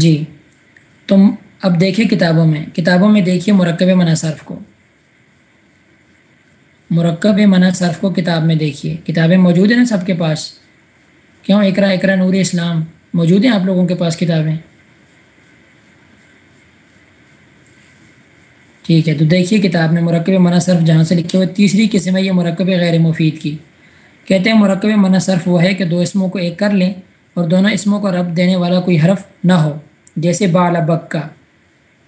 جی۔ تم اب دیکھیں کتابوں میں۔ کتابوں میں دیکھیے مرکب منع صرف کو۔ مرکب منع صرف کو کتاب میں دیکھیے۔ کتابیں موجود ہیں نا سب کے پاس۔ کیوں؟ اقرا اقرا نور اسلام۔ موجود ہیں آپ لوگوں کے پاس کتابیں؟ ٹھیک ہے، تو دیکھیے کتاب میں مرکب منع صرف جہاں سے لکھے ہوئے تیسری قسم ہے یہ مرکب غیر مفید کی۔ کہتے ہیں مرکب منع صرف وہ ہے کہ دو اسموں کو ایک کر لیں اور دونوں اسموں کو رب دینے والا کوئی حرف نہ ہو۔ جیسے بالا بکا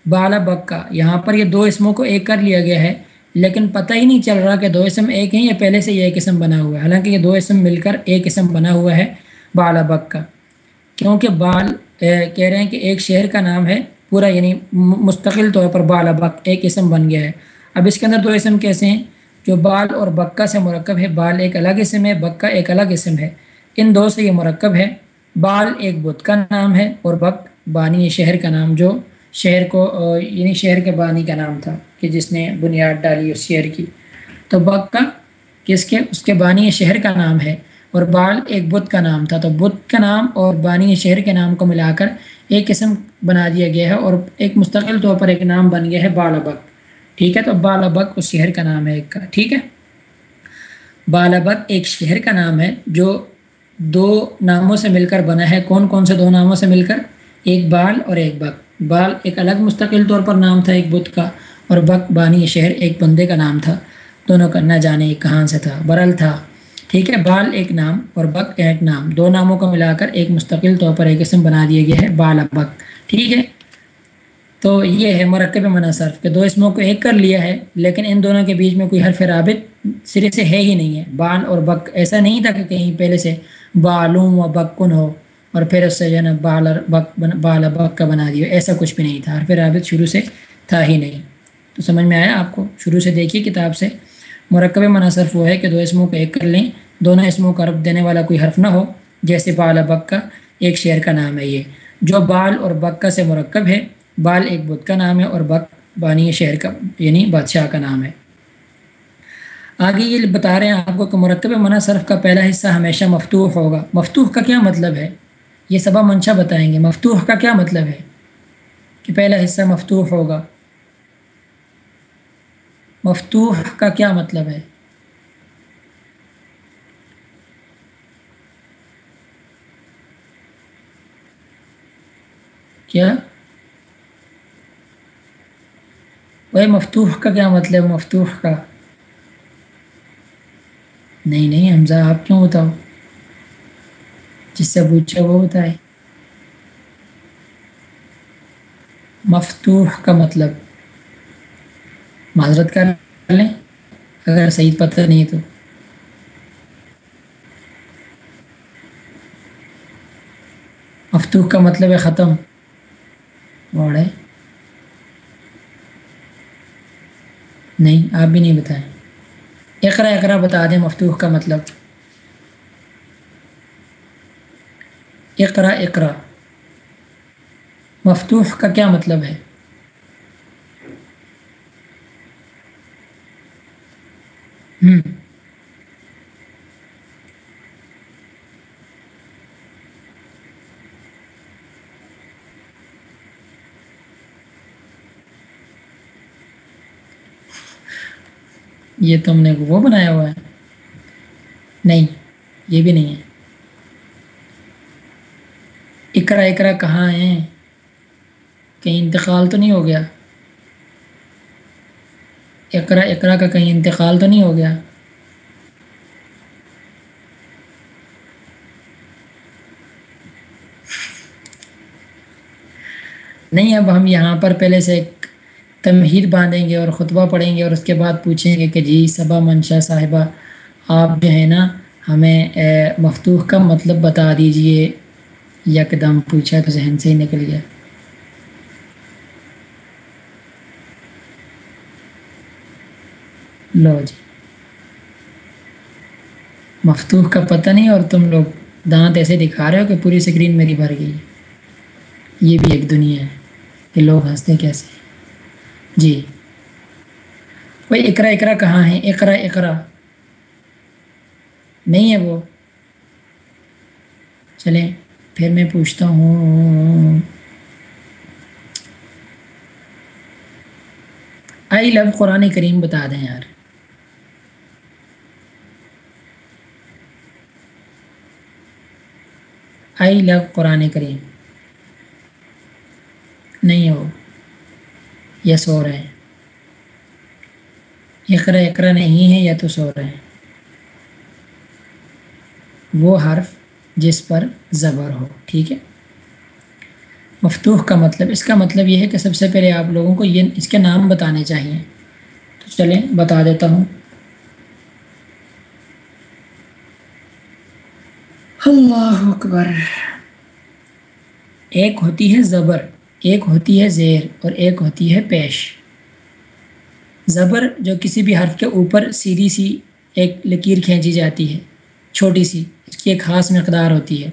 بالا بکا یہاں پر یہ دو اسموں کو ایک کر لیا گیا ہے، لیکن پتہ ہی نہیں چل رہا کہ دو اسم ایک ہیں یا پہلے سے یہ ایک اسم بنا ہوا ہے۔ حالانکہ یہ دو اسم مل کر ایک اسم بنا ہوا ہے بالا بکا کیونکہ بال کہہ رہے ہیں کہ ایک شہر کا نام ہے، پورا یعنی مستقل طور پر بال بک ایک اسم بن گیا ہے۔ اب اس کے اندر دو اسم کیسے ہیں؟ جو بال اور بکا سے مرکب ہے، بال ایک الگ اسم ہے، بکا ایک الگ اسم ہے۔ ان دو سے یہ مرکب ہے۔ بال ایک بت کا نام ہے اور بک بانی شہر کا نام جو شہر کو یعنی شہر کے بانی کا نام تھا کہ جس نے بنیاد ڈالی اس شہر کی۔ تو بک کا کس کے؟ اس کے بانی شہر کا نام ہے اور بال ایک بت کا نام تھا۔ تو بت کا نام اور بانی شہر کے نام کو ملا کر ایک قسم بنا دیا گیا ہے اور ایک مستقل طور پر ایک نام بن گیا ہے بال ابک ٹھیک ہے؟ تو بال ابک اس شہر کا نام ہے ایک۔ کا ٹھیک ہے؟ بال ابک ایک شہر کا نام ہے جو دو ناموں سے مل کر بنا ہے۔ کون کون سے دو ناموں سے مل کر؟ ایک بال اور ایک بک۔ بال ایک الگ مستقل طور پر نام تھا ایک بت کا، اور بک بانی شہر ایک بندے کا نام تھا۔ دونوں کا نہ جانے کہاں سے تھا، برل تھا۔ ٹھیک ہے، بال ایک نام اور بک ایک نام۔ دو ناموں کو ملا کر ایک مستقل طور پر ایک اسم بنا دیا گیا ہے بال بک۔ ٹھیک ہے؟ تو یہ ہے مرکب مناصرف کہ دو اسموں کو ایک کر لیا ہے، لیکن ان دونوں کے بیچ میں کوئی حرف رابط سرے سے ہے ہی نہیں ہے۔ بال اور بک ایسا نہیں تھا کہ کہیں پہلے سے بالوم و بکن ہو۔ اور پھر اس سے جو ہے نا بال اور بک بال بک کا بنا دیا ایسا کچھ بھی نہیں تھا۔ حرف رابط شروع سے تھا ہی نہیں۔ تو سمجھ میں آیا آپ کو؟ شروع سے دیکھیے کتاب سے۔ مرکب مناصرف وہ ہے کہ دو اسموں کو ایک کر لیں۔ دونوں اسموں کا رب دینے والا کوئی حرف نہ ہو، جیسے بال بکا ایک شعر کا نام ہے یہ۔ جو بال اور بکا سے مرکب ہے، بال ایک بدھ کا نام ہے اور بک بانی شہر کا یعنی بادشاہ کا نام ہے۔ آگے یہ بتا رہے ہیں آپ کو کہ مرکب منع صرف کا پہلا حصہ ہمیشہ مفتوح ہوگا۔ مفتوح کا کیا مطلب ہے؟ یہ سبا منشا بتائیں گے۔ مفتوح کا کیا مطلب ہے؟ کہ پہلا حصہ مفتوح ہوگا۔ مفتوح کا کیا مطلب ہے؟ کیا؟ بھائی مفتوح کا کیا مطلب؟ مفتوح کا۔ نہیں نہیں، حمزہ، آپ کیوں بتاؤ جس سے پوچھا وہ بتائے مفتوح کا مطلب۔ معذرت کر لیں، اگر صحیح پتہ نہیں تو۔ مفتوح کا مطلب ہے ختم۔ ہے۔ نہیں، آپ بھی نہیں بتائیں۔ اقرا اقرا بتا دیں مفتوح کا مطلب۔ اقرا اقرا مفتوح کا کیا مطلب ہے؟ ہوں یہ تم نے وہ بنایا ہوا ہے؟ نہیں، یہ بھی نہیں ہے۔ اکرا اکرا کہاں ہیں؟ کہیں انتقال تو نہیں ہو گیا؟ اقرا اقرا کا کہیں انتقال تو نہیں ہو گیا؟ نہیں، اب ہم یہاں پر پہلے سے ایک تمہید باندھیں گے اور خطبہ پڑھیں گے اور اس کے بعد پوچھیں گے کہ جی صبا منشا صاحبہ، آپ جو ہے نا، ہمیں مفتوح کا مطلب بتا دیجیے۔ یکدم پوچھا تو ذہن سے ہی نکل گیا۔ لو جی۔ مفتوح کا پتہ نہیں اور تم لوگ دانت ایسے دکھا رہے ہو کہ پوری سکرین میری بھر گئی۔ یہ بھی ایک دنیا ہے کہ لوگ ہنستے کیسے جی۔ بھائی اقرا اقرا کہاں ہے اقرا اقرا۔ نہیں ہے وہ۔ چلیں۔ پھر میں پوچھتا ہوں آئی لو قرآن کریم بتا دیں یار۔ آئی لو قرآن کریم۔ نہیں ہو۔ یا سو رہے ہیں۔ اقرا اقرا نہیں ہے یا تو سو رہے ہیں۔ وہ حرف جس پر زبر ہو، ٹھیک ہے؟ مفتوح کا مطلب اس کا مطلب یہ ہے کہ سب سے پہلے آپ لوگوں کو یہ، اس کے نام بتانے چاہیے۔ تو چلیں، بتا دیتا ہوں۔ اللہ اکبر۔ ایک ہوتی ہے زبر، ایک ہوتی ہے زیر، اور ایک ہوتی ہے پیش۔ زبر جو کسی بھی حرف کے اوپر سیدھی سی ایک لکیر کھینچی جاتی ہے۔ چھوٹی سی، اس کی ایک خاص مقدار ہوتی ہے۔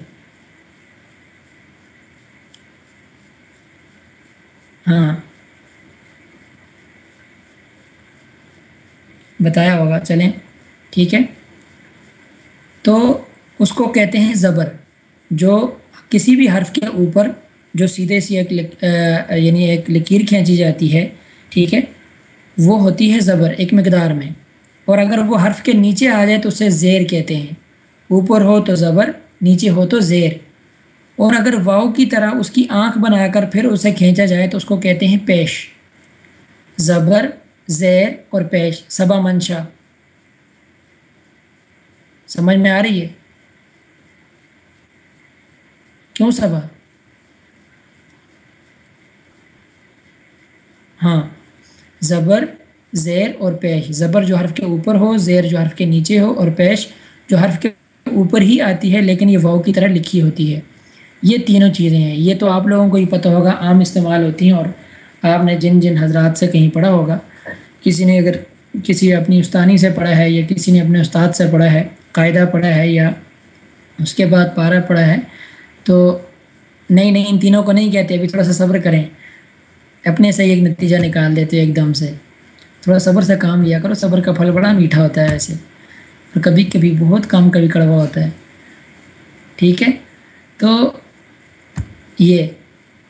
ہاں۔ بتایا ہوگا، چلیں۔ ٹھیک ہے۔ تو اس کو کہتے ہیں زبر، جو کسی بھی حرف کے اوپر جو سیدھے سی ایک یعنی ایک لکیر کھینچی جاتی ہے، ٹھیک ہے، وہ ہوتی ہے زبر، ایک مقدار میں۔ اور اگر وہ حرف کے نیچے آ جائے تو اسے زیر کہتے ہیں۔ اوپر ہو تو زبر، نیچے ہو تو زیر۔ اور اگر واؤ کی طرح اس کی آنکھ بنا کر پھر اسے کھینچا جائے تو اس کو کہتے ہیں پیش۔ زبر، زیر اور پیش صبا منشا۔ سمجھ میں آ رہی ہے؟ کیوں صبا ہاں۔ زبر، زیر اور پیش۔ زبر جو حرف کے اوپر ہو، زیر جو حرف کے نیچے ہو اور پیش جو حرف کے اوپر ہی آتی ہے، لیکن یہ واؤ کی طرح لکھی ہوتی ہے۔ یہ تینوں چیزیں ہیں۔ یہ تو آپ لوگوں کو ہی پتہ ہوگا، عام استعمال ہوتی ہیں اور آپ نے جن جن حضرات سے کہیں پڑھا ہوگا۔ کسی نے اگر کسی اپنی استانی سے پڑھا ہے یا کسی نے اپنے استاد سے پڑھا ہے، قاعدہ پڑھا ہے یا اس کے بعد پارا پڑھا ہے، تو نہیں نہیں، ان تینوں کو نہیں کہتے۔ ابھی تھوڑا سا صبر کریں۔ اپنے سے ایک نتیجہ نکال دیتے ایک دم سے۔ تھوڑا صبر سے کام لیا کرو۔ صبر کا پھل بڑا میٹھا ہوتا ہے ایسے اور کبھی کبھی بہت کام کبھی کڑوا ہوتا ہے۔ ٹھیک ہے؟ تو یہ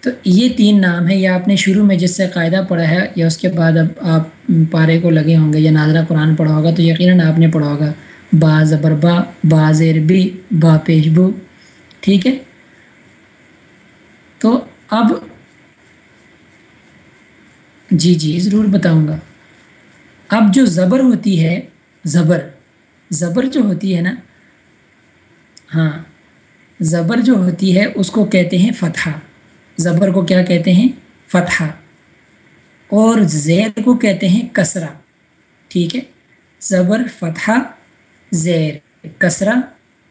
تو یہ تین نام ہے یا آپ نے شروع میں جس سے قاعدہ پڑھا ہے، یا اس کے بعد اب آپ پارے کو لگے ہوں گے، یا ناظرہ قرآن پڑھا ہوگا، تو یقیناً آپ نے پڑھا ہوگا۔ با زبر با با زیر بی، با پیش بو۔ ٹھیک ہے؟ تو اب جی جی ضرور بتاؤں گا۔ اب جو زبر ہوتی ہے، زبر۔ زبر جو ہوتی ہے نا ہاں زبر جو ہوتی ہے، اس کو کہتے ہیں فتحہ۔ زبر کو کیا کہتے ہیں؟ فتحہ۔ اور زیر کو کہتے ہیں کسرہ۔ ٹھیک ہے؟ زبر، فتحہ زیر کسرہ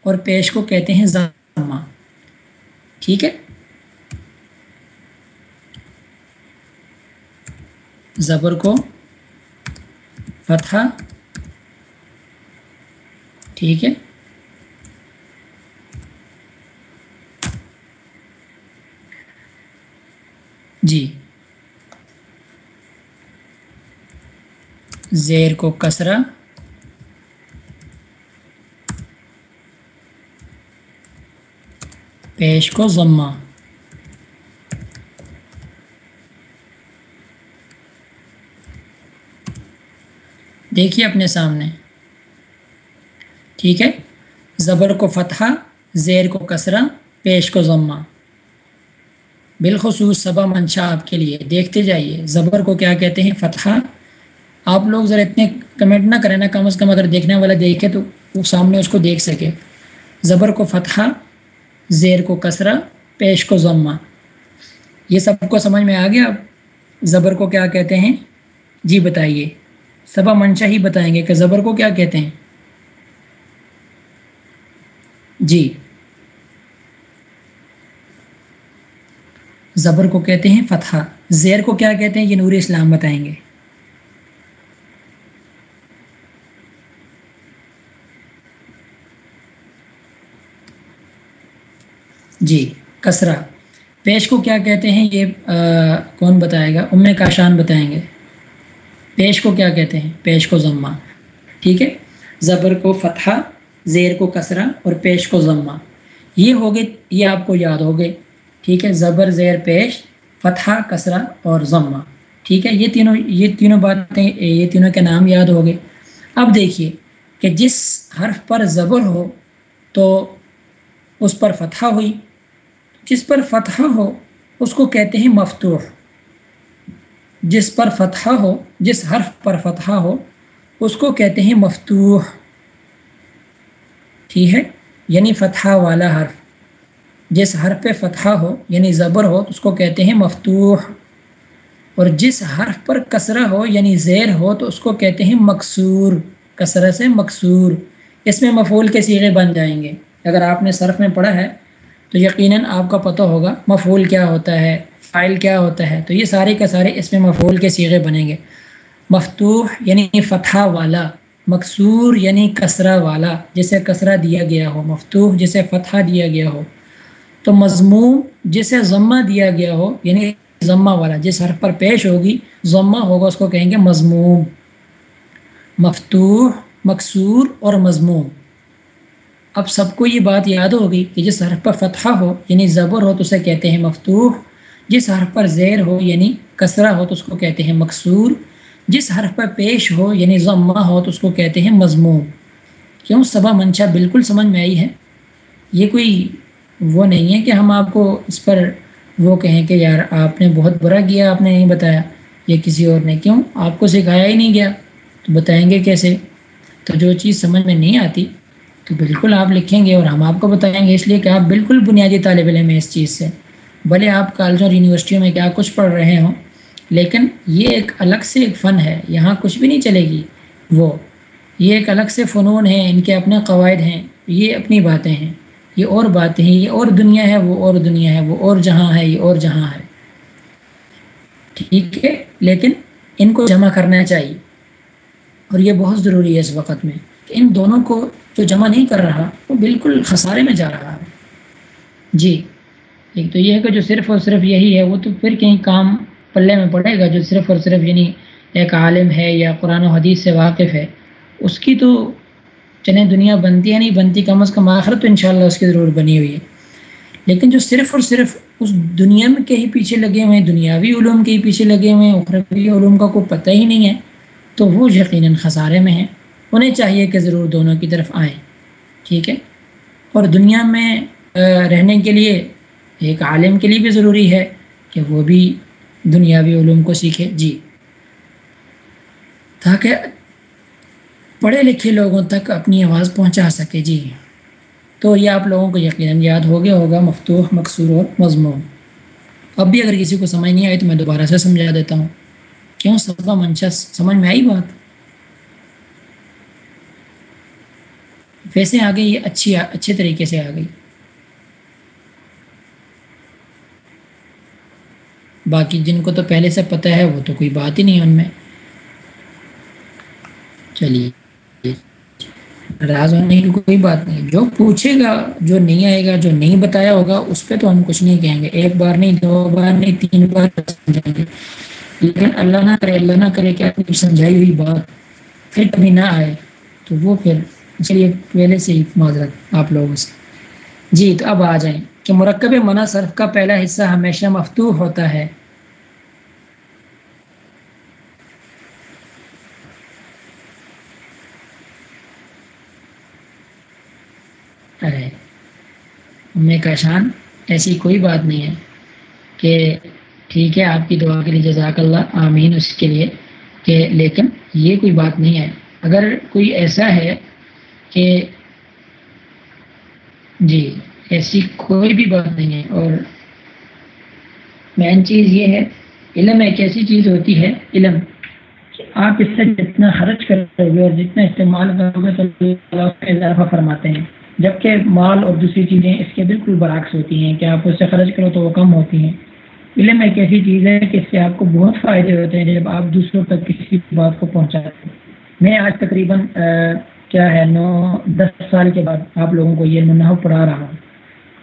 اور پیش کو کہتے ہیں ضمہ ٹھیک ہے؟ زبر کو فتحہ ٹھیک ہے۔ جی۔ زیر کو کسرا پیش کو ضمہ۔ دیکھیے اپنے سامنے۔ ٹھیک ہے؟ زبر کو فتحہ، زیر کو کسرا پیش کو ضمہ۔ بالخصوص صبا منشا آپ کے لیے۔ دیکھتے جائیے زبر کو کیا کہتے ہیں؟ فتحہ۔ آپ لوگ ذرا اتنے کمنٹ نہ کریں نا کم از کم اگر دیکھنے والا دیکھے تو وہ سامنے اس کو دیکھ سکے۔ زبر کو فتحہ، زیر کو کسرا پیش کو ضمہ۔ یہ سب کو سمجھ میں آ گیا؟ زبر کو کیا کہتے ہیں؟ جی بتائیے۔ صبا منشا ہی بتائیں گے کہ زبر کو کیا کہتے ہیں؟ جی۔ زبر کو کہتے ہیں فتح زیر کو کیا کہتے ہیں؟ یہ نور اسلام بتائیں گے۔ جی کسرا پیش کو کیا کہتے ہیں؟ یہ کون بتائے گا؟ ام کاشان بتائیں گے۔ پیش کو کیا کہتے ہیں؟ پیش کو ضمہ ٹھیک ہے؟ زبر کو فتحہ۔ زیر کو کسرا اور پیش کو ضمہ۔ یہ ہوگے یہ آپ کو یاد ہوگے ٹھیک ہے، زبر، زیر، پیش فتحہ کسرا اور ضمہ۔ ٹھیک ہے، یہ تینوں یہ تینوں باتیں، یہ تینوں کے نام یاد ہو گئے۔ اب دیکھیے کہ جس حرف پر زبر ہو تو اس پر فتحہ ہوئی۔ جس پر فتحہ ہو، اس کو کہتے ہیں مفتوح۔ جس پر فتحہ ہو، جس حرف پر فتحہ ہو، اس کو کہتے ہیں مفتوح۔ ٹھیک ہے؟ یعنی فتحہ والا حرف۔ جس حرف پہ فتحہ ہو یعنی زبر ہو تو اس کو کہتے ہیں مفتوح۔ اور جس حرف پر کسرہ ہو یعنی زیر ہو، تو اس کو کہتے ہیں مقصور۔ کثرت سے مقصور۔ اس میں مفول کے سیغے بن جائیں گے۔ اگر آپ نے صرف میں پڑھا ہے، تو یقیناً آپ کا پتہ ہوگا مفول کیا ہوتا ہے فائل کیا ہوتا ہے۔ تو یہ سارے کا سارے اس میں مفول کے سیغے بنیں گے۔ مفتوح یعنی فتح والا۔ مقصور یعنی کسرہ والا، جسے کسرہ دیا گیا ہو، مفتوح جسے فتح دیا گیا ہو۔ تو مضموم جسے ضمہ دیا گیا ہو یعنی ضمہ والا، جس حرف پر پیش ہوگی، ضمہ ہوگا، اس کو کہیں گے مضموم۔ مفتوح، مقصور اور مضموم۔ اب سب کو یہ بات یاد ہوگی کہ جس حرف پر فتحہ ہو یعنی زبر ہو، تو اسے کہتے ہیں مفتوح۔ جس حرف پر زیر ہو یعنی کسرہ ہو، تو اس کو کہتے ہیں مقصور۔ جس حرف پر پیش ہو یعنی ضمہ ہو، تو اس کو کہتے ہیں مضموم۔ کیوں؟ صبا منشا بالکل سمجھ میں آئی ہے۔ یہ کوئی وہ نہیں ہے کہ ہم آپ کو اس پر وہ کہیں کہ یار آپ نے بہت برا کیا، آپ نے نہیں بتایا۔ یا کسی اور نے۔ کیوں؟ آپ کو سکھایا ہی نہیں گیا۔ تو بتائیں گے کیسے؟ تو جو چیز سمجھ میں نہیں آتی، تو بالکل آپ لکھیں گے اور ہم آپ کو بتائیں گے۔ اس لیے کہ آپ بالکل بنیادی طالب علم ہیں اس چیز سے۔ بھلے آپ کالجوں اور یونیورسٹیوں میں کیا کچھ پڑھ رہے ہوں لیکن یہ ایک الگ سے ایک فن ہے، یہاں کچھ بھی نہیں چلے گی۔ وہ، یہ ایک الگ سے فنون ہیں، ان کے اپنے قواعد ہیں، یہ اپنی باتیں ہیں۔ یہ اور باتیں ہیں، یہ اور دنیا ہے، وہ اور دنیا ہے، وہ اور جہاں ہے، یہ اور جہاں ہے۔ ٹھیک ہے، لیکن ان کو جمع کرنا چاہیے۔ اور یہ بہت ضروری ہے اس وقت میں کہ ان دونوں کو جو جمع نہیں کر رہا، وہ بالکل خسارے میں جا رہا ہے۔ جی ایک تو یہ ہے کہ جو صرف اور صرف یہی ہے، وہ تو پھر کہیں کام پلے میں پڑے گا جو صرف اور صرف یعنی ایک عالم ہے یا قرآن و حدیث سے واقف ہے، اس کی تو چلیں دنیا بنتی ہے، نہیں بنتی، کم از کم آخر تو انشاءاللہ اس کی ضرور بنی ہوئی ہے۔ لیکن جو صرف اور صرف اس دنیا میں کے ہی پیچھے لگے ہوئے ہیں، دنیاوی علوم کے ہی پیچھے لگے ہوئے ہیں، اخروی علوم کا کوئی پتہ ہی نہیں ہے، تو وہ یقیناً خسارے میں ہیں۔ انہیں چاہیے کہ ضرور دونوں کی طرف آئیں۔ ٹھیک ہے؟ اور دنیا میں رہنے کے لیے ایک عالم کے لیے بھی ضروری ہے کہ وہ بھی دنیاوی علوم کو سیکھے۔ جی۔ تاکہ پڑھے لکھے لوگوں تک اپنی آواز پہنچا سکے۔ جی۔ تو یہ آپ لوگوں کو یقیناً یاد ہو گیا ہوگا، مفتوح، مقصور اور مضمون۔ اب بھی اگر کسی کو سمجھ نہیں آئی تو میں دوبارہ سے سمجھا دیتا ہوں۔ کیوں؟ سب منشا، سمجھ میں آئی بات؟ ویسے آ گئی یہ اچھی، اچھے طریقے سے آ گئی باقی جن کو تو پہلے سے پتہ ہے، وہ تو کوئی بات ہی نہیں ان میں۔ چلیے۔ ناراض ہونے کی کوئی بات نہیں۔ جو پوچھے گا، جو نہیں آئے گا، جو نہیں بتایا ہوگا، اس پہ تو ہم کچھ نہیں کہیں گے۔ ایک بار نہیں، دو بار نہیں، تین بار سمجھائیں گے۔ لیکن اللہ نہ کرے، اللہ نہ کرے کہ اپنی سمجھائی ہوئی بات پھر کبھی نہ آئے؟ تو وہ پھر۔ اس لیے پہلے سے ہی معذرت آپ لوگوں سے۔ جی تو اب آ جائیں کہ مرکب منع صرف کا پہلا حصہ ہمیشہ مفتوح ہوتا ہے۔ ام کا شان، ایسی کوئی بات نہیں ہے کہ ٹھیک ہے، آپ کی دعا کے لیے جزاک اللہ، آمین اس کے لیے کہ لیکن یہ کوئی بات نہیں ہے۔ اگر کوئی ایسا ہے کہ جی ایسی کوئی بھی بات نہیں ہے اور مین چیز یہ ہے، علم ایک ایسی چیز ہوتی ہے، علم۔ کہ آپ اس سے جتنا خرچ کرو گے اور جتنا استعمال کرو گے تو اضافہ فرماتے ہیں۔ جبکہ مال اور دوسری چیزیں اس کے بالکل برعکس ہوتی ہیں، کہ آپ اس سے خرچ کرو تو وہ کم ہوتی ہیں۔ علم ایک ایسی چیز ہے کہ اس سے آپ کو بہت فائدے ہوتے ہیں جب آپ دوسروں تک کسی بات کو پہنچاتے ہیں۔ میں آج تقریباً کیا ہے، نو، دس سال کے بعد آپ لوگوں کو یہ منحو پڑھا رہا ہوں۔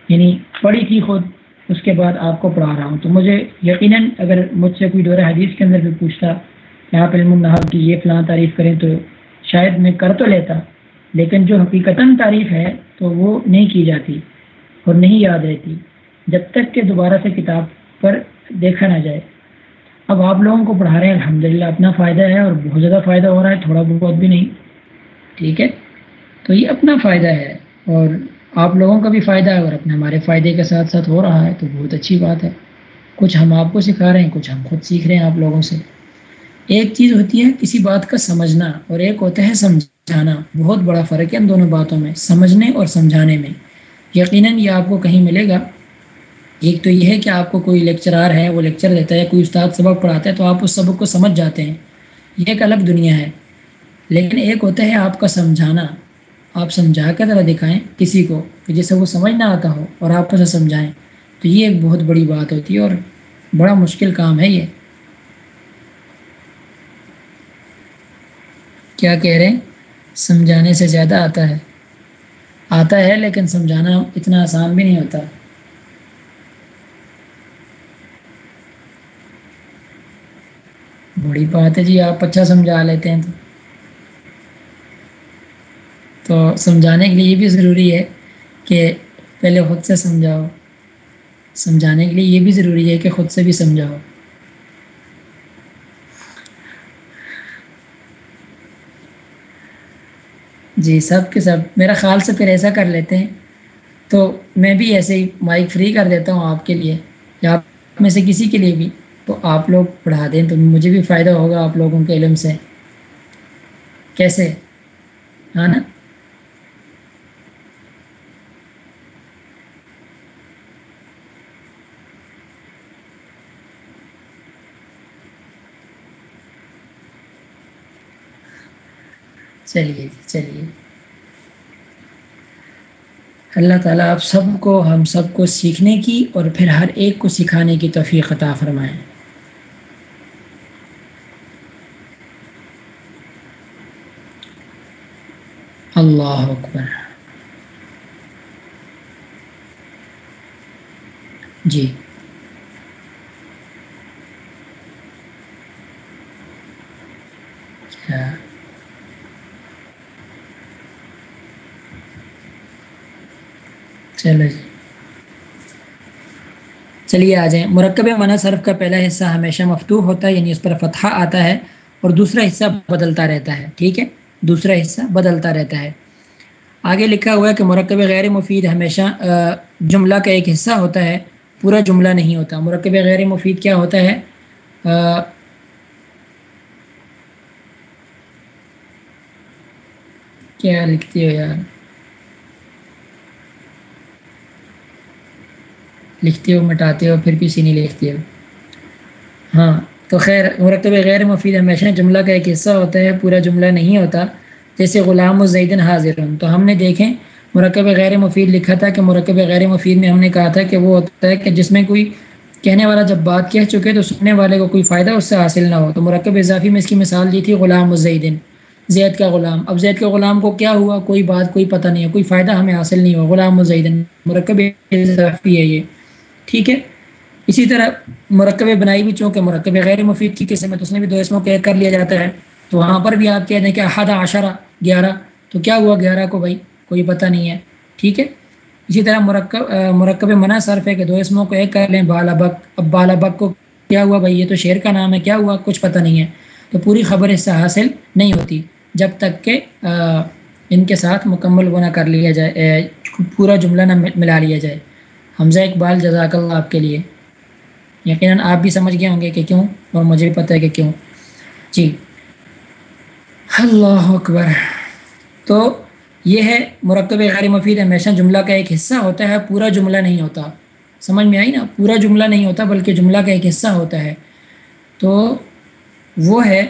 یعنی پڑھی تھی خود، اس کے بعد آپ کو پڑھا رہا ہوں۔ تو مجھے یقیناً اگر مجھ سے کوئی دورہ حدیث کے اندر بھی پوچھتا کہ آپ علم النحب کی یہ فلاں تعریف کریں تو شاید میں کر تو لیتا۔ لیکن جو حقیقتاً تعریف ہے تو وہ نہیں کی جاتی اور نہیں یاد رہتی جب تک کہ دوبارہ سے کتاب پر دیکھا نہ جائے۔ اب آپ لوگوں کو پڑھا رہے ہیں الحمد اپنا فائدہ ہے اور بہت زیادہ فائدہ ہو رہا ہے، تھوڑا بہت بھی نہیں۔ ٹھیک ہے؟ تو یہ اپنا فائدہ ہے اور آپ لوگوں کا بھی فائدہ ہے اور اپنے ہمارے فائدے کے ساتھ ساتھ ہو رہا ہے، تو بہت اچھی بات ہے۔ کچھ ہم آپ کو سکھا رہے ہیں، کچھ ہم خود سیکھ رہے ہیں آپ لوگوں سے۔ ایک چیز ہوتی ہے، کسی بات کا سمجھنا اور ایک ہوتا ہے سمجھانا بہت بڑا فرق ہے ان دونوں باتوں میں، سمجھنے اور سمجھانے میں۔ یقیناً یہ آپ کو کہیں ملے گا۔ ایک تو یہ ہے کہ آپ کو کوئی لیکچرار ہے، وہ لیکچر دیتا ہے کوئی استاد سبق پڑھاتا ہے تو آپ اس سبق کو سمجھ جاتے ہیں۔ یہ ایک الگ دنیا ہے۔ لیکن ایک ہوتا ہے آپ کا سمجھانا۔ آپ سمجھا کر ذرا دکھائیں کسی کو کہ جسے وہ سمجھ نہ آتا ہو اور آپ اسے سمجھائیں۔ تو یہ ایک بہت بڑی بات ہوتی ہے اور بڑا مشکل کام ہے یہ۔ کیا کہہ رہے ہیں؟ سمجھانے سے زیادہ آتا ہے۔ آتا ہے لیکن سمجھانا اتنا آسان بھی نہیں ہوتا۔ بڑی بات ہے جی آپ اچھا سمجھا لیتے ہیں تو۔ تو سمجھانے کے لیے یہ بھی ضروری ہے کہ پہلے خود سے سمجھاؤ۔ سمجھانے کے لیے یہ بھی ضروری ہے کہ خود سے بھی سمجھاؤ۔ جی سب کے سب۔ میرا خیال سے پھر ایسا کر لیتے ہیں۔ تو میں بھی ایسے ہی مائک فری کر دیتا ہوں آپ کے لیے، یا آپ میں سے کسی کے لیے بھی۔ تو آپ لوگ پڑھا دیں، تو مجھے بھی فائدہ ہوگا آپ لوگوں کے علم سے۔ کیسے؟ ہاں نا؟ چلیے جی چلیے۔ اللہ تعالیٰ آپ سب کو، ہم سب کو سیکھنے کی اور پھر ہر ایک کو سکھانے کی توفیق عطا فرمائیں اللہ اکبر۔ جی۔ کیا چلو جی۔ چلیے، آ جائیں۔ مرکب منع صرف کا پہلا حصہ ہمیشہ مفتوح ہوتا ہے یعنی اس پر فتحہ آتا ہے اور دوسرا حصہ بدلتا رہتا ہے۔ ٹھیک ہے؟ دوسرا حصہ بدلتا رہتا ہے۔ آگے لکھا ہوا ہے کہ مرکب غیر مفید ہمیشہ جملہ کا ایک حصہ ہوتا ہے، پورا جملہ نہیں ہوتا۔ مرکب غیر مفید کیا ہوتا ہے؟ کیا لکھتی ہو یار؟ لکھتے ہو، مٹاتے ہو، پھر کسی نہیں لکھتے ہو۔ ہاں تو خیر مرکب غیر مفید ہمیشہ جملہ کا ایک حصہ ہوتا ہے، پورا جملہ نہیں ہوتا۔ جیسے غلام الزیدن حاضر۔ ہوں تو ہم نے دیکھیں مرکب غیر مفید لکھا تھا کہ مرکب غیر مفید میں ہم نے کہا تھا کہ وہ ہوتا ہے کہ جس میں کوئی کہنے والا جب بات کہہ چکے تو سننے والے کو کوئی فائدہ اس سے حاصل نہ ہو۔ تو مرکب اضافی میں اس کی مثال دی تھی غلام الزیدن۔ زید کا غلام۔ اب زید کے غلام کو کیا ہوا؟ کوئی بات، کوئی پتہ نہیں ہے، کوئی فائدہ ہمیں حاصل نہیں ہوا۔ غلام الزیدن مرکب اضافی ہے یہ۔ ٹھیک ہے؟ اسی طرح مرکب بنائی بھی چونکہ مرکب غیر مفید کی قسم ہے، تو اس نے بھی دو اسموں کو ایک کر لیا جاتا ہے۔ تو وہاں پر بھی آپ کہہ دیں کہ احد عشرہ، گیارہ۔ تو کیا ہوا گیارہ کو بھائی؟ کوئی پتہ نہیں ہے۔ ٹھیک ہے؟ اسی طرح مرکب مرکب منع صرف ہے کہ دو اسموں کو ایک کر لیں۔ بالا بک اب بالا بک کو کیا ہوا بھائی؟ یہ تو شعر کا نام ہے، کیا ہوا؟ کچھ پتہ نہیں ہے۔ تو پوری خبر اس سے حاصل نہیں ہوتی، جب تک کہ ان کے ساتھ مکمل وہ نہ کر لیا جائے پورا جملہ نہ ملا لیا جائے۔ حمزہ اقبال جزاک اللہ آپ کے لیے۔ یقیناً آپ بھی سمجھ گئے ہوں گے کہ کیوں اور مجھے بھی پتہ ہے کہ کیوں۔ جی۔ اللہ اکبر۔ تو یہ ہے مرکب غیر مفید ہمیشہ جملہ کا ایک حصہ ہوتا ہے، پورا جملہ نہیں ہوتا۔ سمجھ میں آئی نا؟ پورا جملہ نہیں ہوتا، بلکہ جملہ کا ایک حصہ ہوتا ہے۔ تو وہ ہے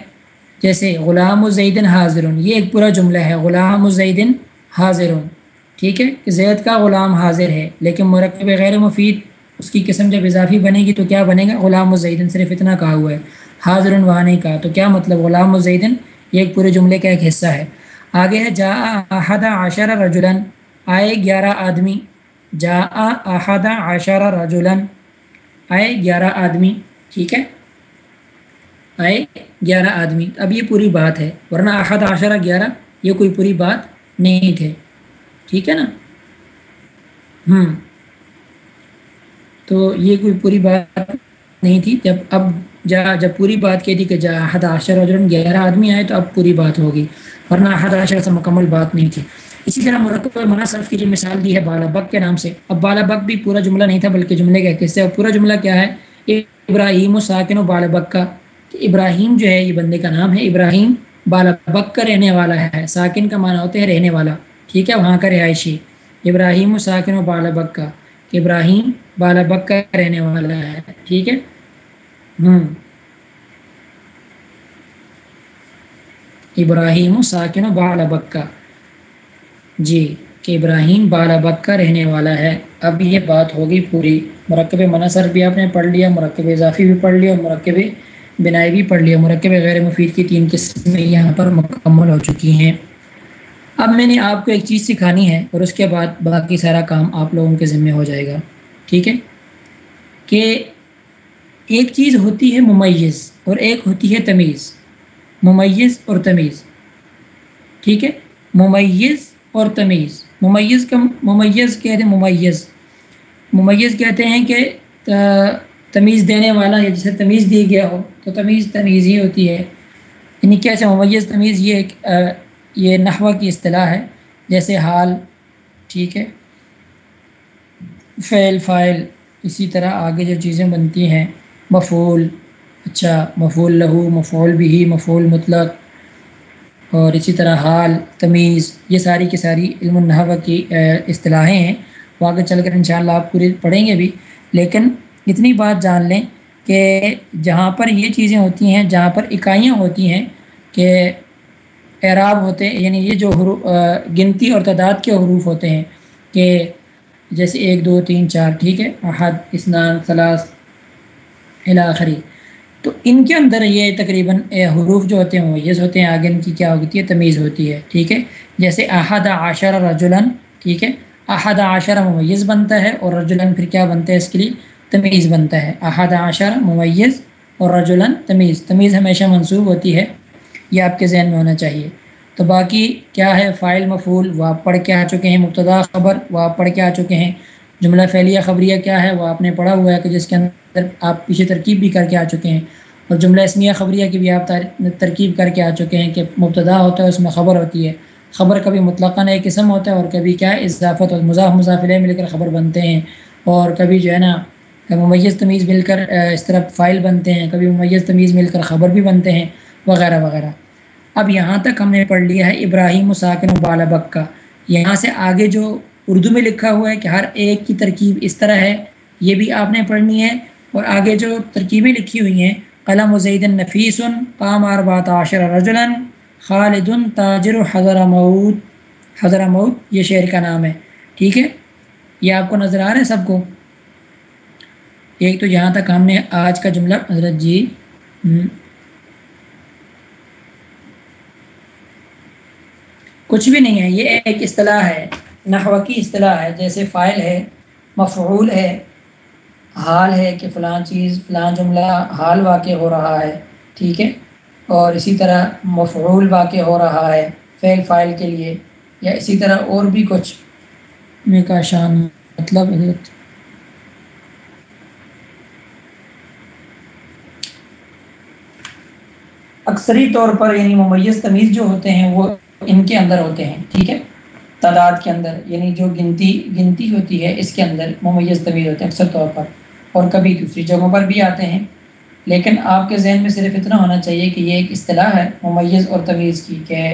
جیسے غلام الزیدن حاضر یہ ایک پورا جملہ ہے، غلام الزیدن حاضر ٹھیک ہے؟ کہ زید کا غلام حاضر ہے، لیکن مرکب غیر مفید اس کی قسم جب اضافی بنے گی تو کیا بنے گا؟ غلام الزیدن صرف اتنا کہا ہوا ہے۔ حاضر وہاں نہیں کہا۔ تو کیا مطلب؟ غلام الزیدن یہ ایک پورے جملے کا ایک حصہ ہے۔ آگے ہے جا احدہ عاشرہ رجولن آئے گیارہ آدمی۔ جا احدہ عاشرہ رجولن آئے گیارہ آدمی۔ ٹھیک ہے؟ آئے گیارہ آدمی۔ اب یہ پوری بات ہے، ورنہ احد عاشرہ گیارہ یہ کوئی پوری بات نہیں تھے ٹھیک ہے نا؟ ہوں تو یہ کوئی پوری بات نہیں تھی۔ جب اب جا، جب پوری بات کہہ دی کہ جا، حد عشر رجل گیارہ آدمی آئے تو اب پوری بات ہوگی۔ ورنہ حد عشر سے مکمل بات نہیں تھی۔ اسی طرح مرکب منع صرف کی جو مثال دی ہے بالا بک کے نام سے۔ اب بالا بک بھی پورا جملہ نہیں تھا، بلکہ جملے کا قصے اور پورا جملہ کیا ہے؟ ابراہیم و ساکن و بالا بک کا۔ ابراہیم جو ہے، یہ بندے کا نام ہے، ابراہیم بالا بک کا رہنے والا ہے۔ ساکن کا معنی ہوتے ہیں رہنے والا۔ ٹھیک ہے، وہاں کا رہائشی۔ ابراہیم و ساکن و بالابک کا۔ ابراہیم بالا بک کا رہنے والا ہے، ٹھیک ہے۔ ہوں۔ ابراہیم و ساکن و بالا بک کا۔ جی کہ ابراہیم بالا بک کا رہنے والا ہے۔ اب یہ بات ہوگی پوری۔ مرکب منصر بھی آپ نے پڑھ لیا، مرکب اضافی بھی پڑھ لیا، اور مرکب بنائی بھی پڑھ لیا۔ مرکب غیر مفید کی تین قسمیں یہاں پر مکمل ہو چکی ہیں۔ اب میں نے آپ کو ایک چیز سکھانی ہے اور اس کے بعد باقی سارا کام آپ لوگوں کے ذمے ہو جائے گا، ٹھیک ہے؟ کہ ایک چیز ہوتی ہے ممیز اور ایک ہوتی ہے تمیز۔ ممیز اور تمیز، ٹھیک ہے؟ ممیز اور تمیز۔ ممیز کا ممیز کہتے ہیں ممیز۔ ممیز کہتے ہیں کہ تمیز دینے والا یا جسے تمیز دی گیا ہو، تو تمیز تمیز ہی ہوتی ہے۔ یعنی کیسے ممیز، تمیز یہ ایک یہ نحوہ کی اصطلاح ہے، جیسے حال، ٹھیک ہے، فعل، فائل، اسی طرح آگے جو چیزیں بنتی ہیں مفول اچھا مفول لہو مفول بھی مفول مطلق، اور اسی طرح حال، تمیز، یہ ساری کی ساری علم النحو کی اصطلاحیں ہیں۔ وہ آگے چل کر انشاءاللہ آپ پوری پڑھیں گے بھی۔ لیکن اتنی بات جان لیں کہ جہاں پر یہ چیزیں ہوتی ہیں، جہاں پر اکائیاں ہوتی ہیں کہ اعراب ہوتے ہیں یعنی یہ جو حروف گنتی اور تعداد کے حروف ہوتے ہیں کہ جیسے ایک، دو، تین، چار، ٹھیک ہے، احد اسنان خلاص الاخری تو ان کے اندر یہ تقریباً حروف جو ہوتے ہیں میز ہوتے ہیں، آگے ان کی کیا ہوتی ہے، تمیز ہوتی ہے، ٹھیک ہے۔ جیسے احد عاشر رجولن ٹھیک ہے، احد عاشر ممیز بنتا ہے اور رجولن پھر کیا بنتا ہے اس کے لیے؟ تمیز بنتا ہے۔ احد عاشر ممیز اور رجولن تمیز۔ تمیز ہمیشہ منصوب ہوتی ہے یہ آپ کے ذہن میں ہونا چاہیے۔ تو باقی کیا ہے فائل مفول وہ آپ پڑھ کے آ چکے ہیں، مبتدا خبر، وہ آپ پڑھ کے آ چکے ہیں۔ جملہ فعلیہ خبریہ کیا ہے؟ وہ آپ نے پڑھا ہوا ہے کہ جس کے اندر آپ پیچھے ترکیب بھی کر کے آ چکے ہیں۔ اور جملہ اسمیہ خبریہ کی بھی آپ ترکیب کر کے آ چکے ہیں کہ مبتدا ہوتا ہے، اس میں خبر ہوتی ہے۔ خبر کبھی مطلق ایک قسم ہوتا ہے اور کبھی کیا ہے، اضافت اور مضاف مضافلے مل کر خبر بنتے ہیں۔ اور کبھی جو ہے نا ممیز تمیز مل کر، اس طرح فائل بنتے ہیں، کبھی ممیز تمیز مل کر خبر بھی بنتے ہیں۔ وغیرہ وغیرہ۔ اب یہاں تک ہم نے پڑھ لیا ہے ابراہیم مساکن و بالا بک کا۔ یہاں سے آگے جو اردو میں لکھا ہوا ہے کہ ہر ایک کی ترکیب اس طرح ہے، یہ بھی آپ نے پڑھنی ہے۔ اور آگے جو ترکیبیں لکھی ہوئی ہیں، قلم و زید النفیس قام اربات عاشر رجلاً، خالد تاجر حضر مود حضر مود یہ شعر کا نام ہے۔ ٹھیک ہے؟ یہ آپ کو نظر آ رہا ہے سب کو؟ ایک تو یہاں تک ہم نے آج کا جملہ، حضرت جی۔ کچھ بھی نہیں ہے۔ یہ ایک اصطلاح ہے نحو کی اصطلاح ہے۔ جیسے فائل ہے مفعول ہے حال ہے کہ فلاں چیز فلاں جملہ حال واقع ہو رہا ہے ٹھیک ہے؟ اور اسی طرح مفعول واقع ہو رہا ہے فعل فائل کے لیے یا اسی طرح اور بھی کچھ۔ میں کا شان مطلب اکثری طور پر یعنی ممیز تمیز جو ہوتے ہیں وہ ان کے اندر ہوتے ہیں، ٹھیک ہے؟ تعداد کے اندر یعنی جو گنتی گنتی ہوتی ہے، اس کے اندر ممیز تمیز ہوتے ہیں اکثر طور پر، اور کبھی دوسری جگہوں پر بھی آتے ہیں۔ لیکن آپ کے ذہن میں صرف اتنا ہونا چاہیے کہ یہ ایک اصطلاح ہے، ممیز اور تمیز کی، کہ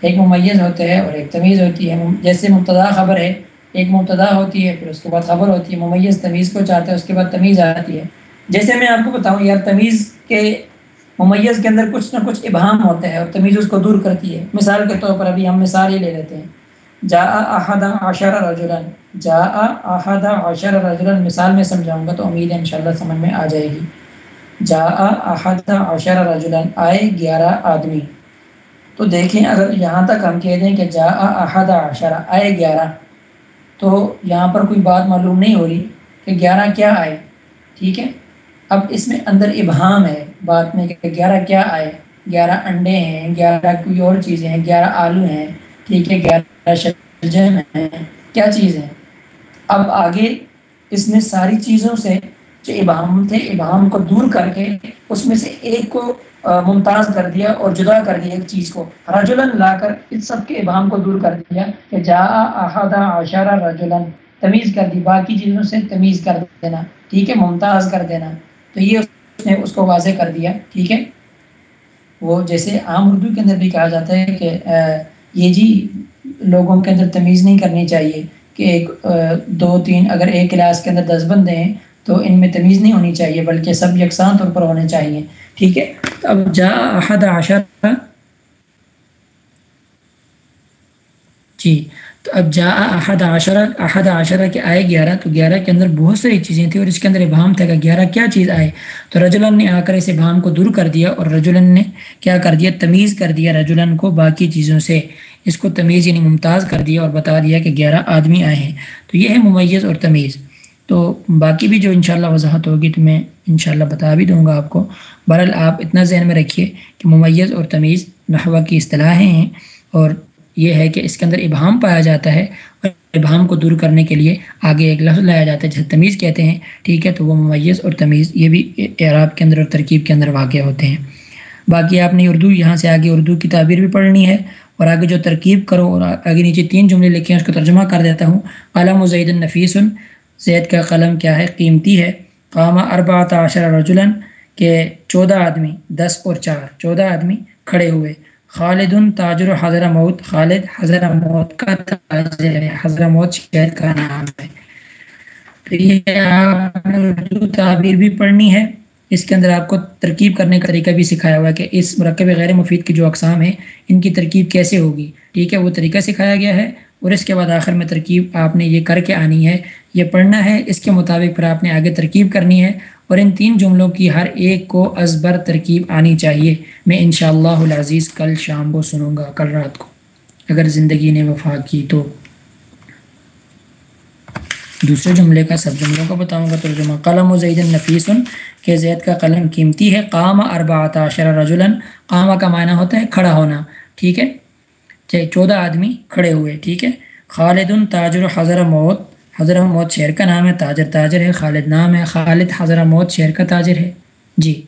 ایک ممیز ہوتا ہے اور ایک تمیز ہوتی ہے۔ جیسے مبتدا خبر ہے، ایک مبتدا ہوتی ہے، پھر اس کے بعد خبر ہوتی ہے، ممیز تمیز کو چاہتا ہے اس کے بعد تمیز آتی ہے۔ جیسے میں آپ کو بتاؤں، یار تمیز کے ممیز کے اندر کچھ نہ کچھ ابہام ہوتا ہے اور تمیز اس کو دور کرتی ہے۔ مثال کے طور پر ابھی ہم مثال ہی لے لیتے ہیں۔ جا احد عشر رجلن جا احد عشر رجلن مثال میں سمجھاؤں گا تو امید ہے انشاءاللہ سمجھ میں آ جائے گی۔ جا احد عشر رجلن آئے گیارہ آدمی۔ تو دیکھیں اگر یہاں تک ہم کہہ دیں کہ جا احد عشر، آئے گیارہ۔ تو یہاں پر کوئی بات معلوم نہیں ہو رہی کہ گیارہ کیا آئے۔ ٹھیک ہے؟ اب اس میں اندر ابہام ہے۔ بات میں کہ گیارہ کیا آئے؟ گیارہ انڈے ہیں، گیارہ کوئی اور چیزیں ہیں، گیارہ آلو ہیں، ٹھیک ہے، گیارہ شلجم ہیں، کیا چیز ہے اب آگے اس میں ساری چیزوں سے جو ابہام تھے، ابہام کو دور کر کے اس میں سے ایک کو ممتاز کر دیا اور جدا کر دیا ایک چیز کو۔ رجولن لا کر ان سب کے ابہام کو دور کر دیا کہ جا احدہ عشرہ رجولن تمیز کر دی، باقی چیزوں سے تمیز کر دینا، ٹھیک ہے، ممتاز کر دینا۔ تو یہ اس نے اس کو واضح کر دیا، ٹھیک ہے؟ وہ جیسے عام اردو کے اندر بھی کہا جاتا ہے کہ یہ جی لوگوں کے اندر تمیز نہیں کرنی چاہیے کہ ایک دو، تین، اگر ایک کلاس کے اندر دس بندے ہیں تو ان میں تمیز نہیں ہونی چاہیے، بلکہ سب یکساں طور پر ہونے چاہیے، ٹھیک ہے؟ تو اب جا احد عشر جی۔ تو اب جا احد عشرہ احد عشرہ کے آئے، گیارہ، تو گیارہ کے اندر بہت ساری چیزیں تھیں اور اس کے اندر ابہام تھا کہ گیارہ کیا چیز آئے؟ تو رجولن نے آ کر اس ابہام کو دور کر دیا اور رجولن نے کیا کر دیا؟ تمیز کر دیا رجولن کو باقی چیزوں سے۔ اس کو تمیز یعنی ممتاز کر دیا اور بتا دیا کہ گیارہ آدمی آئے ہیں۔ تو یہ ہے ممیز اور تمیز۔ تو باقی بھی جو انشاءاللہ وضاحت ہوگی تو میں انشاءاللہ بتا بھی دوں گا آپ کو۔ بہرحال آپ اتنا ذہن میں رکھیے کہ ممیز اور تمیز نحوہ کی اصطلاحیں ہیں اور یہ ہے کہ اس کے اندر ابہام پایا جاتا ہے اور ابہام کو دور کرنے کے لیے آگے ایک لفظ لایا جاتا ہے جسے تمیز کہتے ہیں، ٹھیک ہے؟ تو وہ ممیز اور تمیز، یہ بھی اعراب کے اندر اور ترکیب کے اندر واقع ہوتے ہیں۔ باقی آپ نے اردو، یہاں سے آگے اردو کی تعبیر بھی پڑھنی ہے اور آگے جو ترکیب کرو اور آگے نیچے تین جملے لکھے ہیں اس کو ترجمہ کر دیتا ہوں۔ قلم و زید النفیس زید کا قلم کیا ہے؟ قیمتی ہے۔ قامہ اربا عشر رجولن کہ چودہ آدمی، دس اور چار، چودہ آدمی کھڑے ہوئے۔ خالد تاجر حضر موت، خالد حضر موت کا تاجر ہے حضر موت شہر کا نام ہے۔ تو یہ آپ نے اردو تعبیر بھی پڑھنی ہے۔ اس کے اندر آپ کو ترکیب کرنے کا طریقہ بھی سکھایا ہوا ہے کہ اس مرکب غیر مفید کی جو اقسام ہیں، ان کی ترکیب کیسے ہوگی؟ ٹھیک ہے، وہ طریقہ سکھایا گیا ہے اور اس کے بعد آخر میں ترکیب آپ نے یہ کر کے آنی ہے، یہ پڑھنا ہے۔ اس کے مطابق پھر آپ نے آگے ترکیب کرنی ہے۔ اور ان تین جملوں کی ہر ایک کو ازبر ترکیب آنی چاہیے۔ میں انشاءاللہ العزیز کل شام کو سنوں گا، کل رات کو۔ اگر زندگی نے وفا کی تو۔ دوسرے جملے کا سب جملوں کو بتاؤں گا ترجمہ۔ قلم و زید النفیس کہ زید کا قلم قیمتی ہے۔ قام اربعۃ عشر رجولن قامہ کا معنی ہوتا ہے کھڑا ہونا، ٹھیک ہے؟ چودہ آدمی کھڑے ہوئے، ٹھیک ہے؟ خالد تاجر حضر موت۔ حضرت موت شہر کا نام ہے، تاجر تاجر ہے، خالد نام ہے، خالد حضرت موت شہر کا تاجر ہے۔ جی۔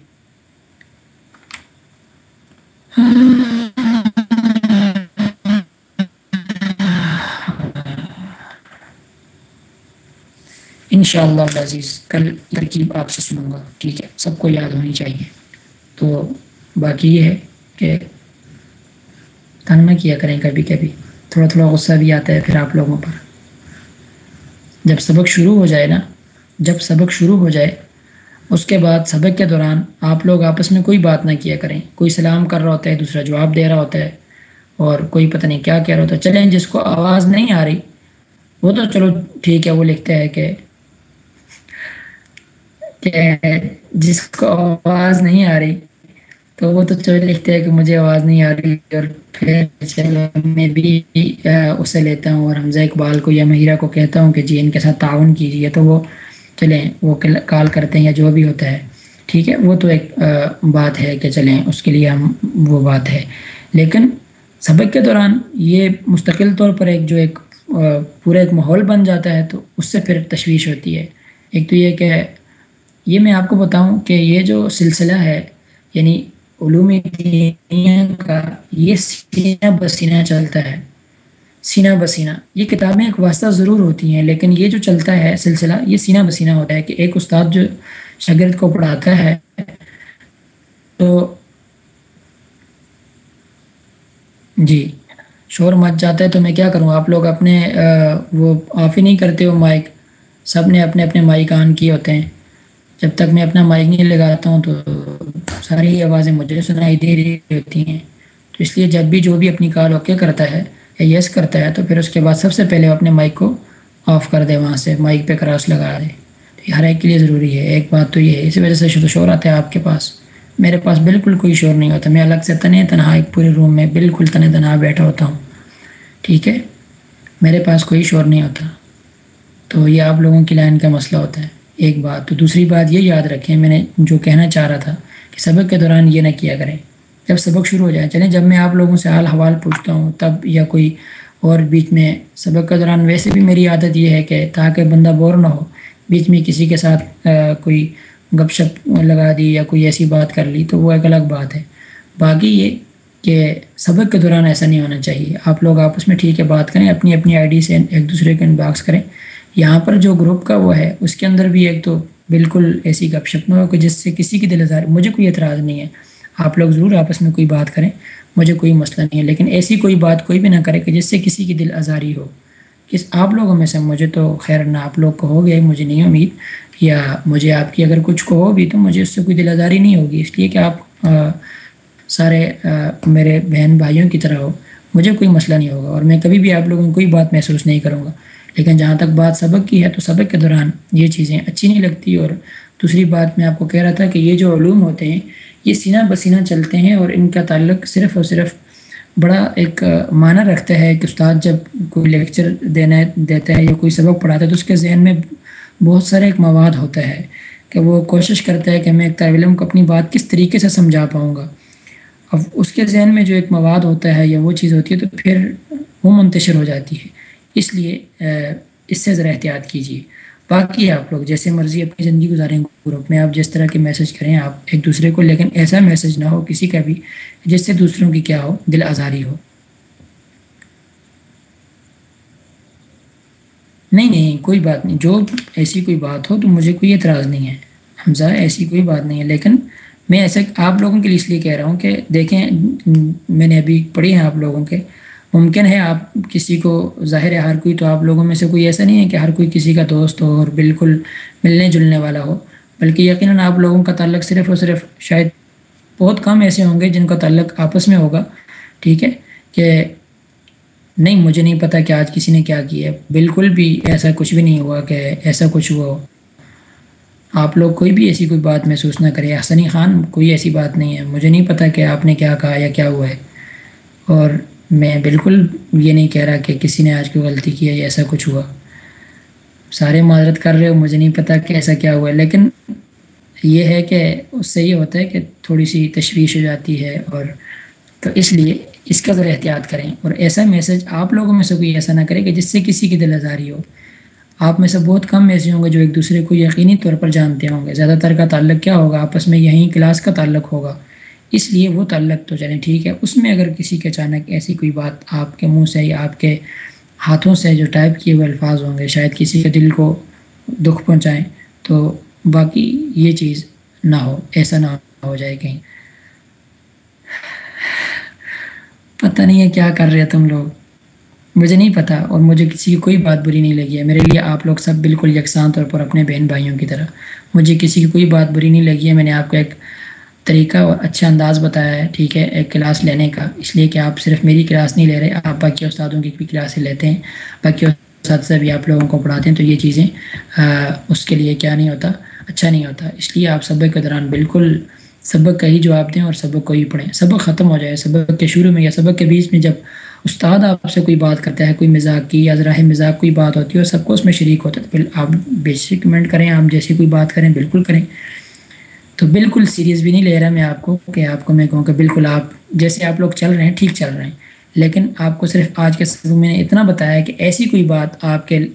ان شاء اللہ عزیز، کل ترکیب آپ سے سنوں گا۔ ٹھیک ہے، سب کو یاد ہونی چاہیے۔ تو باقی یہ ہے کہ تنگ نہ کیا کریں کبھی کبھی۔ تھوڑا تھوڑا غصہ بھی آتا ہے پھر آپ لوگوں پر۔ جب سبق شروع ہو جائے نا، جب سبق شروع ہو جائے، اس کے بعد سبق کے دوران آپ لوگ آپس میں کوئی بات نہ کیا کریں۔ کوئی سلام کر رہا ہوتا ہے، دوسرا جواب دے رہا ہوتا ہے، اور کوئی پتہ نہیں کیا کہہ رہا ہوتا ہے۔ چلیں، جس کو آواز نہیں آ رہی، وہ تو چلو ٹھیک ہے، وہ لکھتا ہے کہ جس کو آواز نہیں آ رہی تو وہ تو چلو لکھتے ہیں کہ مجھے آواز نہیں آ رہی اور پھر چلو میں بھی اسے لیتا ہوں اور حمزہ اقبال کو یا مہیرہ کو کہتا ہوں کہ جی ان کے ساتھ تعاون کیجیے تو وہ چلیں، وہ کال کرتے ہیں یا جو بھی ہوتا ہے، ٹھیک ہے؟ وہ تو ایک بات ہے کہ چلیں اس کے لیے ہم وہ بات ہے۔ لیکن سبق کے دوران یہ مستقل طور پر ایک جو ایک پورا ایک ماحول بن جاتا ہے تو اس سے پھر تشویش ہوتی ہے۔ ایک تو یہ کہ یہ میں آپ کو بتاؤں کہ یہ جو سلسلہ ہے یعنی علوم کا یہ سینہ بسینہ چلتا ہے۔ سینہ بسینہ۔ یہ کتابیں ایک واسطہ ضرور ہوتی ہیں، لیکن یہ جو چلتا ہے سلسلہ، یہ سینہ بسینہ ہوتا ہے کہ ایک استاد جو شاگرد کو پڑھاتا ہے، تو جی شور مچ جاتا ہے تو میں کیا کروں؟ آپ لوگ اپنے وہ آف ہی نہیں کرتے ہو مائک؟ سب نے اپنے اپنے مائک آن کیے ہوتے ہیں۔ جب تک میں اپنا مائک نہیں لگاتا ہوں تو ساری آوازیں مجھے سنائی دے رہی ہوتی ہیں۔ تو اس لیے جب بھی جو بھی اپنی کال اوکے کرتا ہے یا یس کرتا ہے تو پھر اس کے بعد سب سے پہلے اپنے مائک کو آف کر دے وہاں سے مائک پہ کراس لگا دے۔ تو یہ ہر ایک کے لیے ضروری ہے۔ ایک بات تو یہ ہے، اسی وجہ سے شروع شور آتا ہے آپ کے پاس۔ میرے پاس بالکل کوئی شور نہیں ہوتا، میں الگ سے تنے تنہا ایک پورے روم میں بالکل تنے تنہا بیٹھا ہوتا ہوں۔ ٹھیک ہے؟ میرے پاس کوئی شور نہیں ہوتا۔ تو یہ آپ لوگوں کی لائن کا مسئلہ ہوتا ہے۔ ایک بات تو دوسری بات یہ یاد رکھیں، میں نے جو کہنا چاہ رہا تھا کہ سبق کے دوران یہ نہ کیا کریں۔ جب سبق شروع ہو جائے، چلیں جب میں آپ لوگوں سے حال حوال پوچھتا ہوں، تب یا کوئی اور بیچ میں سبق کے دوران ویسے بھی میری عادت یہ ہے کہ تاکہ بندہ بور نہ ہو، بیچ میں کسی کے ساتھ کوئی گپ شپ لگا دی یا کوئی ایسی بات کر لی، تو وہ ایک الگ بات ہے۔ باقی یہ کہ سبق کے دوران ایسا نہیں ہونا چاہیے۔ آپ لوگ آپس میں ٹھیک ہے، بات کریں، اپنی اپنی آئی ڈی سے ایک دوسرے کو انباکس کریں۔ یہاں پر جو گروپ کا وہ ہے، اس کے اندر بھی ایک تو بالکل ایسی گپ شپ نہ ہو کہ جس سے کسی کی دل آزاری مجھے کوئی اعتراض نہیں ہے۔ آپ لوگ ضرور آپس میں کوئی بات کریں۔ مجھے کوئی مسئلہ نہیں ہے۔ لیکن ایسی کوئی بات کوئی بھی نہ کرے کہ جس سے کسی کی دل آزاری ہو۔ کس آپ لوگوں میں سے؟ مجھے تو خیر نہ آپ لوگ کو ہو گیا مجھے نہیں امید۔ یا مجھے آپ کی اگر کچھ کو ہو بھی تو مجھے اس سے کوئی دل آزاری نہیں ہوگی۔ اس لیے کہ آپ سارے میرے بہن بھائیوں کی طرح ہو۔ مجھے کوئی مسئلہ نہیں ہوگا اور میں کبھی بھی آپ لوگوں کو کوئی بات محسوس نہیں کروں گا۔ لیکن جہاں تک بات سبق کی ہے تو سبق کے دوران یہ چیزیں اچھی نہیں لگتی اور دوسری بات میں آپ کو کہہ رہا تھا کہ یہ جو علوم ہوتے ہیں، یہ سینہ بسینہ چلتے ہیں اور ان کا تعلق صرف اور صرف بڑا ایک معنی رکھتا ہے کہ استاد جب کوئی لیکچر دینا دیتا ہے یا کوئی سبق پڑھاتا ہے تو اس کے ذہن میں بہت سارا ایک مواد ہوتا ہے کہ وہ کوشش کرتا ہے کہ میں ایک طالب علم کو اپنی بات کس طریقے سے سمجھا پاؤں گا۔ اب اس کے ذہن میں جو ایک مواد ہوتا ہے یا وہ چیز ہوتی ہے تو پھر وہ منتشر ہو جاتی ہے۔ اس لیے اس سے ذرا احتیاط کیجیے۔ باقی آپ لوگ، جیسے مرضی اپنی زندگی گزاریں گروپ میں، آپ جس طرح کے میسج کریں، آپ ایک دوسرے کو، لیکن ایسا میسج نہ ہو کسی کا بھی، جس سے دوسروں کی کیا ہو، دل آزاری ہو۔ نہیں نہیں، کوئی بات نہیں۔ جو ایسی کوئی بات ہو تو مجھے کوئی اعتراض نہیں ہے۔ حمزہ، ایسی کوئی بات نہیں ہے۔ لیکن میں ایسے آپ لوگوں کے لیے اس لیے کہہ رہا ہوں کہ دیکھیں میں نے ابھی پڑھی ہیں آپ لوگوں کے۔ ممکن ہے آپ کسی کو ظاہر ہے ہر کوئی تو آپ لوگوں میں سے کوئی ایسا نہیں ہے کہ ہر کوئی کسی کا دوست ہو اور بالکل ملنے جلنے والا ہو، بلکہ یقیناً آپ لوگوں کا تعلق صرف اور صرف شاید بہت کم ایسے ہوں گے جن کا تعلق آپس میں ہوگا، ٹھیک ہے؟ کہ نہیں، مجھے نہیں پتہ کہ آج کسی نے کیا کیا ہے۔ بالکل بھی ایسا کچھ بھی نہیں ہوا کہ ایسا کچھ ہوا ہو۔ آپ لوگ کوئی بھی ایسی کوئی بات محسوس نہ کرے حسنی خان، کوئی ایسی بات نہیں ہے۔ مجھے نہیں پتہ کہ آپ نے کیا کہا یا کیا ہوا ہے۔ اور میں بالکل یہ نہیں کہہ رہا کہ کسی نے آج کوئی غلطی کی ہے یا ایسا کچھ ہوا۔ سارے معذرت کر رہے ہو، مجھے نہیں پتہ کہ ایسا کیا ہوا ہے، لیکن یہ ہے کہ اس سے یہ ہوتا ہے کہ تھوڑی سی تشویش ہو جاتی ہے اور تو اس لیے اس کا ذرا احتیاط کریں۔ اور ایسا میسج آپ لوگوں میں سے کوئی ایسا نہ کرے کہ جس سے کسی کی دل آزاری ہو۔ آپ میں سے بہت کم ایسے ہوں گے جو ایک دوسرے کو یقینی طور پر جانتے ہوں گے۔ زیادہ تر کا تعلق کیا ہوگا؟ آپس میں یہیں کلاس کا تعلق ہوگا۔ اس لیے وہ تعلق تو چلیں ٹھیک ہے۔ اس میں اگر کسی کے اچانک ایسی کوئی بات آپ کے منہ سے یا آپ کے ہاتھوں سے جو ٹائپ کیے ہوئے الفاظ ہوں گے، شاید کسی کے دل کو دکھ پہنچائیں، تو باقی یہ چیز نہ ہو، ایسا نہ ہو جائے کہیں۔ پتہ نہیں ہے کیا کر رہے تم لوگ۔ مجھے نہیں پتہ اور مجھے کسی کی کوئی بات بری نہیں لگی ہے۔ میرے لیے آپ لوگ سب بالکل یکساں طور پر اپنے بہن بھائیوں کی طرح۔ مجھے کسی کی کوئی بات بری نہیں لگی ہے۔ میں نے آپ کو ایک طریقہ اور اچھا انداز بتایا ہے، ٹھیک ہے، ایک کلاس لینے کا۔ اس لیے کہ آپ صرف میری کلاس نہیں لے رہے، آپ باقی استادوں کی بھی کلاسیں لیتے ہیں۔ باقی اساتذہ بھی آپ لوگوں کو پڑھاتے ہیں، تو یہ چیزیں اس کے لیے کیا نہیں ہوتا اچھا نہیں ہوتا۔ اس لیے آپ سبق کے دوران بالکل سبق کا ہی جواب دیں اور سبق کو ہی پڑھیں۔ سبق ختم ہو جائے، سبق کے شروع میں یا سبق کے بیچ میں جب استاد آپ سے کوئی بات کرتا ہے، کوئی مزاق کی یا ذرا مزاق کوئی بات ہوتی ہے اور سب کو اس میں شریک ہوتا ہے، تو آپ بیسک کمنٹ کریں، آپ جیسی کوئی بات کریں، بالکل کریں۔ تو بالکل سیریس بھی نہیں لے رہا میں آپ کو کہ آپ کو میں کہوں کہ بالکل آپ جیسے آپ لوگ چل رہے ہیں، ٹھیک چل رہے ہیں۔ لیکن آپ کو صرف آج کے سبق میں نے اتنا بتایا کہ ایسی کوئی بات آپ کے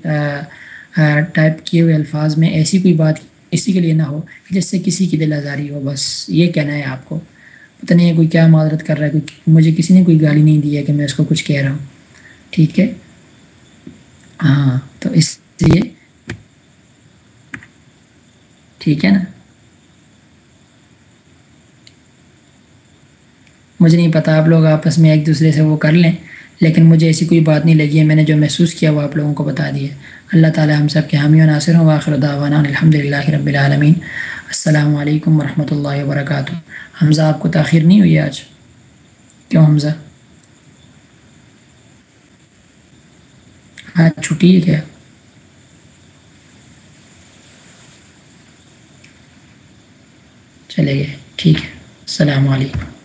ٹائپ کیے ہوئے الفاظ میں ایسی کوئی بات اسی کے لیے نہ ہو جس سے کسی کی دل آزاری ہو۔ بس یہ کہنا ہے آپ کو۔ پتہ نہیں ہے کوئی کیا معذرت کر رہا ہے، کوئی مجھے کسی نے کوئی گالی نہیں دی ہے کہ میں اس کو کچھ کہہ رہا ہوں۔ ٹھیک ہے؟ ہاں تو اس لیے۔ ٹھیک ہے نا؟ مجھے نہیں پتہ آپ لوگ آپس میں ایک دوسرے سے وہ کر لیں، لیکن مجھے ایسی کوئی بات نہیں لگی ہے، میں نے جو محسوس کیا وہ آپ لوگوں کو بتا دیا اللہ تعالیٰ ہم سب کے حامی و ناصر ہوں واخر دعوانا الحمد للہ رب العالمین۔ السلام علیکم ورحمۃ اللہ وبرکاتہ۔ حمزہ، آپ کو تاخیر نہیں ہوئی آج؟ کیوں حمزہ؟ آج چھٹی ہے کیا؟ چلے گئے، ٹھیک ہے۔ السلام علیکم۔